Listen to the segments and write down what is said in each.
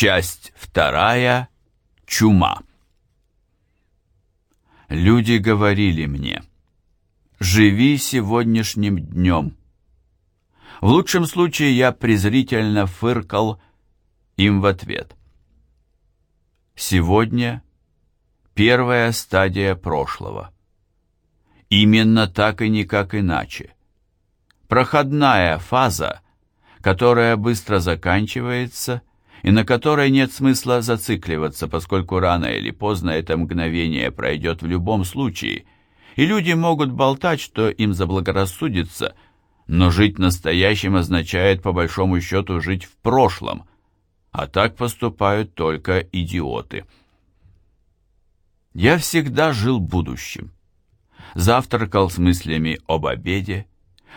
Часть вторая. Чума. Люди говорили мне, «Живи сегодняшним днем». В лучшем случае я презрительно фыркал им в ответ. Сегодня первая стадия прошлого. Именно так и никак иначе. Проходная фаза, которая быстро заканчивается и на которой нет смысла зацикливаться, поскольку рано или поздно это мгновение пройдет в любом случае, и люди могут болтать, что им заблагорассудится, но жить настоящим означает по большому счету жить в прошлом, а так поступают только идиоты. Я всегда жил будущим. Завтракал с мыслями об обеде,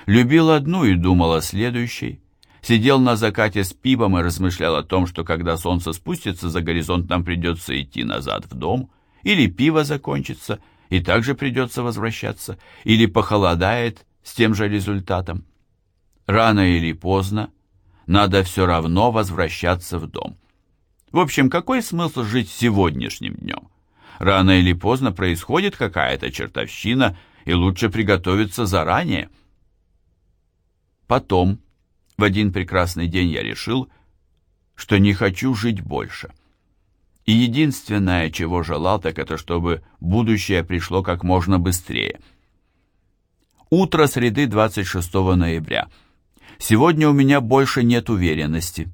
любил одну и думал о следующей, сидел на закате с пивом и размышлял о том, что когда солнце спустится за горизонт, нам придется идти назад в дом, или пиво закончится, и также придется возвращаться, или похолодает с тем же результатом. Рано или поздно надо все равно возвращаться в дом. В общем, какой смысл жить сегодняшним днем? Рано или поздно происходит какая-то чертовщина, и лучше приготовиться заранее. Потом, в один прекрасный день я решил, что не хочу жить больше. И единственное, чего желал, так это чтобы будущее пришло как можно быстрее. Утро среды 26 ноября. Сегодня у меня больше нет уверенности.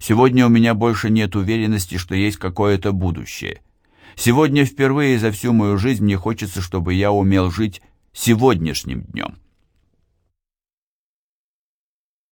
Сегодня у меня больше нет уверенности, что есть какое-то будущее. Сегодня впервые за всю мою жизнь мне хочется, чтобы я умел жить сегодняшним днем.